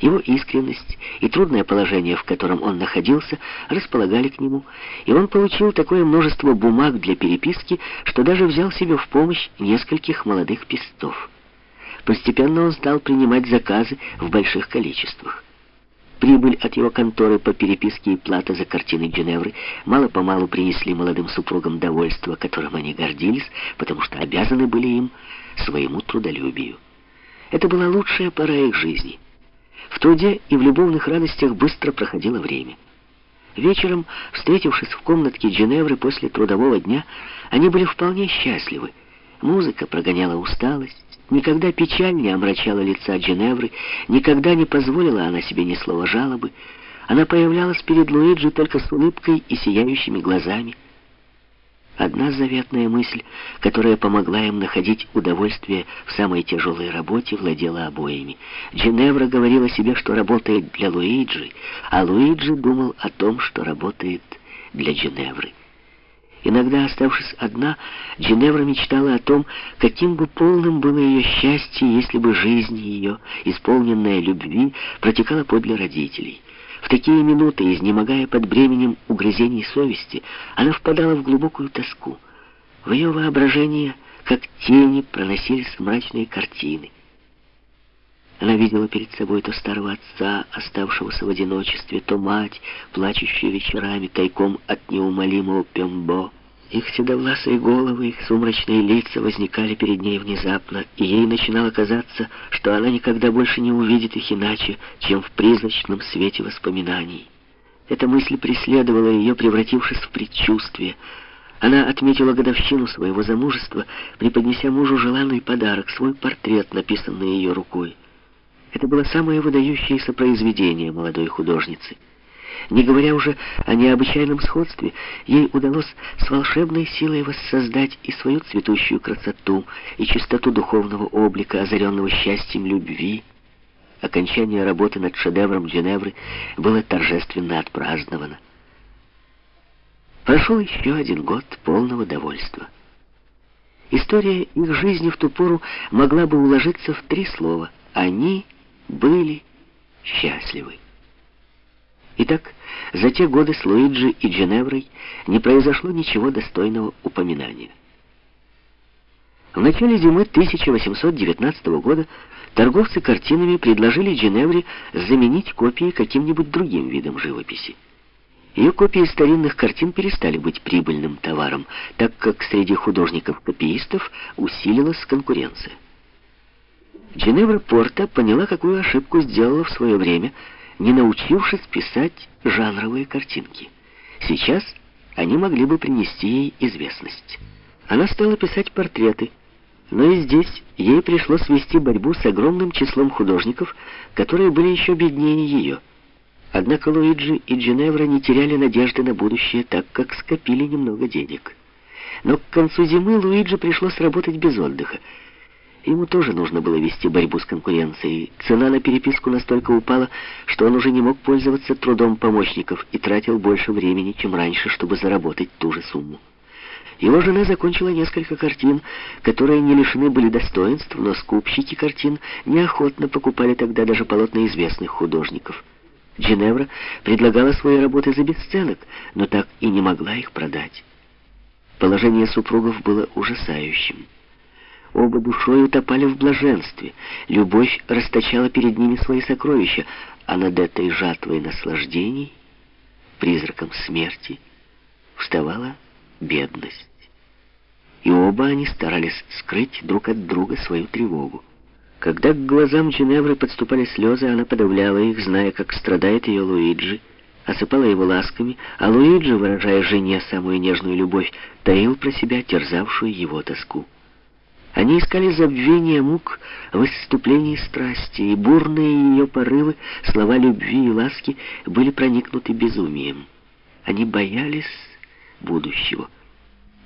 Его искренность и трудное положение, в котором он находился, располагали к нему, и он получил такое множество бумаг для переписки, что даже взял себе в помощь нескольких молодых пестов. Постепенно он стал принимать заказы в больших количествах. Прибыль от его конторы по переписке и плата за картины Дженевры мало-помалу принесли молодым супругам довольство, которым они гордились, потому что обязаны были им своему трудолюбию. Это была лучшая пора их жизни — в труде и в любовных радостях быстро проходило время. Вечером, встретившись в комнатке Дженевры после трудового дня, они были вполне счастливы. Музыка прогоняла усталость, никогда печаль не омрачала лица Дженевры, никогда не позволила она себе ни слова жалобы. Она появлялась перед Луиджи только с улыбкой и сияющими глазами. Одна заветная мысль, которая помогла им находить удовольствие в самой тяжелой работе, владела обоими. Джиневра говорила себе, что работает для Луиджи, а Луиджи думал о том, что работает для Джиневры. Иногда, оставшись одна, Джиневра мечтала о том, каким бы полным было ее счастье, если бы жизнь ее, исполненная любви, протекала подле родителей. В такие минуты, изнемогая под бременем угрызений совести, она впадала в глубокую тоску. В ее воображении, как тени, проносились мрачные картины. Она видела перед собой то старого отца, оставшегося в одиночестве, то мать, плачущую вечерами тайком от неумолимого Пембо. Их седовласые головы, их сумрачные лица возникали перед ней внезапно, и ей начинало казаться, что она никогда больше не увидит их иначе, чем в призрачном свете воспоминаний. Эта мысль преследовала ее, превратившись в предчувствие. Она отметила годовщину своего замужества, преподнеся мужу желанный подарок, свой портрет, написанный ее рукой. Это было самое выдающееся произведение молодой художницы — не говоря уже о необычайном сходстве, ей удалось с волшебной силой воссоздать и свою цветущую красоту, и чистоту духовного облика, озаренного счастьем любви. Окончание работы над шедевром Дженевры было торжественно отпраздновано. Прошел еще один год полного довольства. История их жизни в ту пору могла бы уложиться в три слова. Они были счастливы. Итак, за те годы с Луиджи и Дженеврой не произошло ничего достойного упоминания. В начале зимы 1819 года торговцы картинами предложили Дженевре заменить копии каким-нибудь другим видом живописи. Ее копии старинных картин перестали быть прибыльным товаром, так как среди художников-копиистов усилилась конкуренция. Дженевра Порта поняла, какую ошибку сделала в свое время – не научившись писать жанровые картинки. Сейчас они могли бы принести ей известность. Она стала писать портреты, но и здесь ей пришлось вести борьбу с огромным числом художников, которые были еще беднее ее. Однако Луиджи и Джиневра не теряли надежды на будущее, так как скопили немного денег. Но к концу зимы Луиджи пришлось работать без отдыха. Ему тоже нужно было вести борьбу с конкуренцией. Цена на переписку настолько упала, что он уже не мог пользоваться трудом помощников и тратил больше времени, чем раньше, чтобы заработать ту же сумму. Его жена закончила несколько картин, которые не лишены были достоинств, но скупщики картин неохотно покупали тогда даже полотна известных художников. Джиневра предлагала свои работы за бесценок, но так и не могла их продать. Положение супругов было ужасающим. Оба душой утопали в блаженстве. Любовь расточала перед ними свои сокровища, а над этой жатвой наслаждений, призраком смерти, вставала бедность. И оба они старались скрыть друг от друга свою тревогу. Когда к глазам Джиневры подступали слезы, она подавляла их, зная, как страдает ее Луиджи, осыпала его ласками, а Луиджи, выражая жене самую нежную любовь, таил про себя терзавшую его тоску. Они искали забвения мук в исступлении страсти, и бурные ее порывы, слова любви и ласки были проникнуты безумием. Они боялись будущего.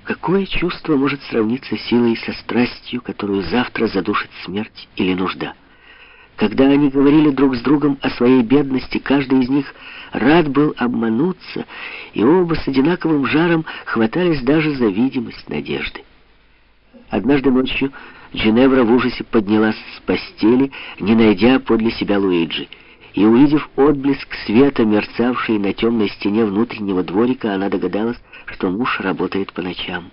Какое чувство может сравниться силой со страстью, которую завтра задушит смерть или нужда? Когда они говорили друг с другом о своей бедности, каждый из них рад был обмануться, и оба с одинаковым жаром хватались даже за видимость надежды. Однажды ночью Джиневра в ужасе поднялась с постели, не найдя подле себя Луиджи. и, увидев отблеск света, мерцавший на темной стене внутреннего дворика, она догадалась, что муж работает по ночам.